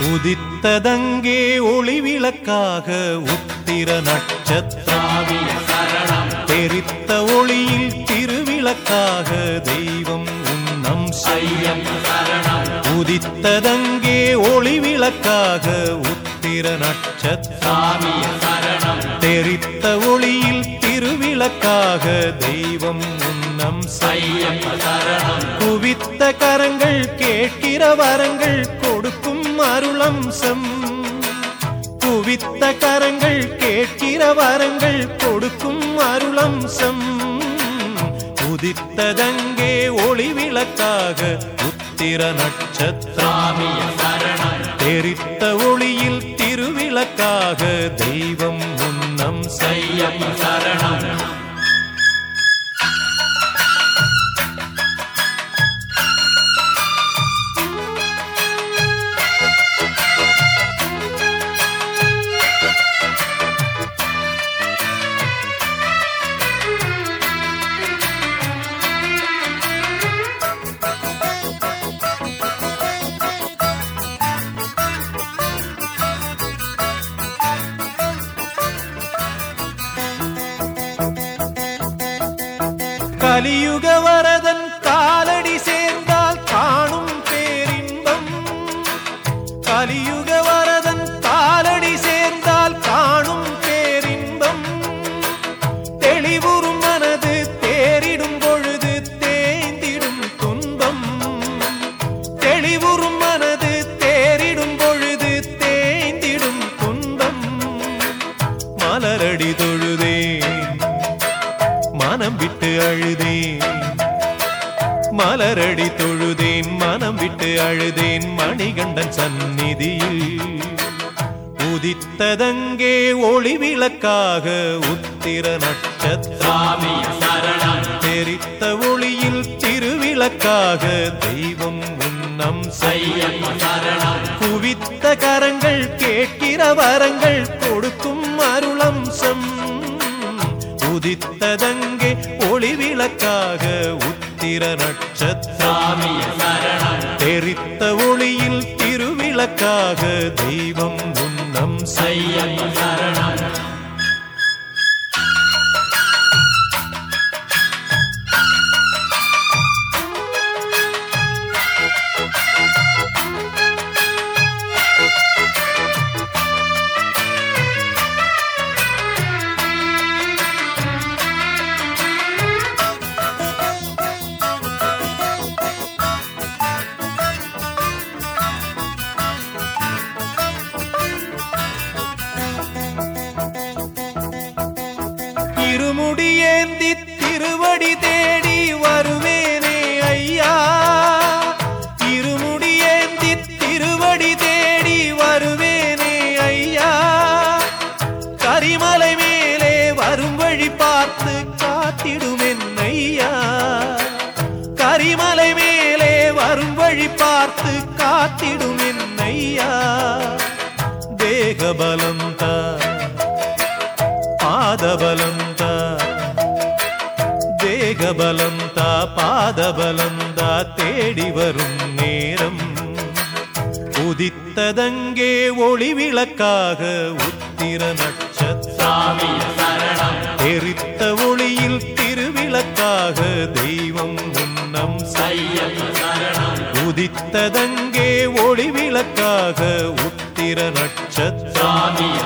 உதித்ததங்கே ஒளிவிளக்காக உத்திர நட்சத்திராவிய சரணம். தெரித்த ஒளியில் திருவிளக்காக தெய்வம் உன்னம் செய்யம். உதித்ததங்கே ஒளிவிளக்காக உத்திர நட்சத்திராவிய சரணம். தெரித்த ஒளியில் திருவிளக்காக தெய்வம் உன்னம் செய்யம். குவித்த கரங்கள் கேட்கிற வரங்கள் அருளம்சம். குவித்த கரங்கள் கேட்கிற வரங்கள் கொடுக்கும் அருளம்சம். உதித்ததங்கே ஒளி விளக்காக உத்திர நட்சத்திராமிய தெரித்த ஒளியில் திருவிளக்காக தெய்வம் முன்னம் செய்யம் கலியுக வரதன் காலடி சேர்ந்தால் காணும் பேரின்பம். கலியுக வரதன் காலடி சேர்ந்தால் காணும் பேரின்பம். தெளிவுறும் மனது தேரிடும் பொழுது தேய்ந்திடும் துன்பம். தெளிவுறும் மனது தேரிடும் பொழுது தேய்ந்திடும் துன்பம். மலரடி தொழுதே மனம் விட்டு அழுதேன் மலரடி தொழுதேன் மனம் விட்டு அழுதேன் மணிகண்டன் சந்நிதியில். உதித்ததங்கே ஒளி விளக்காக உத்திர நட்சத்திராமி. தெரித்த ஒளியில் திருவிளக்காக தெய்வம் உன்னம் செய்யம் குவித்த கரங்கள் கேட்கிற வரங்கள் கொடுக்கும் அருளம்சம். உதித்ததங்கே விளக்காக உத்திர நட்சத்திரம். தெரித்த ஒளியில் திருவிளக்காக தெய்வம் உன்னம் செய்யம் திருமுடியேந்தி திருவடி தேடி வருவேனே ஐயா. திருமுடியேந்தி திருவடி தேடி வருவேனே ஐயா. கரிமலை மேலே வரும் வழி பார்த்து காத்திடுமென் ஐயா. கரிமலை மேலே வரும் வழி பார்த்து காத்திடுமென் ஐயா. தேகபலம் தா பாதபலம் தேகபலம் தா பாதபலம் தா தேடி வரும் நேரம். உதித்ததங்கே ஒளி விளக்காக உத்திர நட்சத்திராமிய எரித்த ஒளியில் திருவிளக்காக தெய்வம் உன்னம் உதித்ததங்கே ஒளி விளக்காக உத்திர நட்சத்திராமிய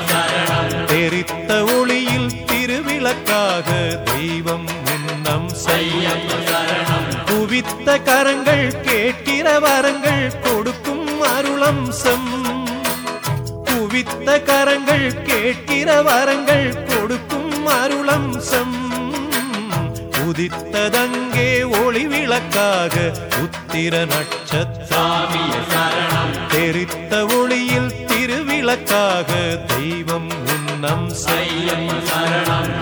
வரங்கள் கொடுக்கும் அருளம்சம். குவித்த கரங்கள் கேட்கிற வரங்கள் கொடுக்கும் அருளம்சம். உதித்ததங்கே ஒளி விளக்காக உத்திர நட்சத்திராமிய தெரித்த ஒளியில் திருவிளக்காக தெய்வம் உன்னம் சையம் சரணம்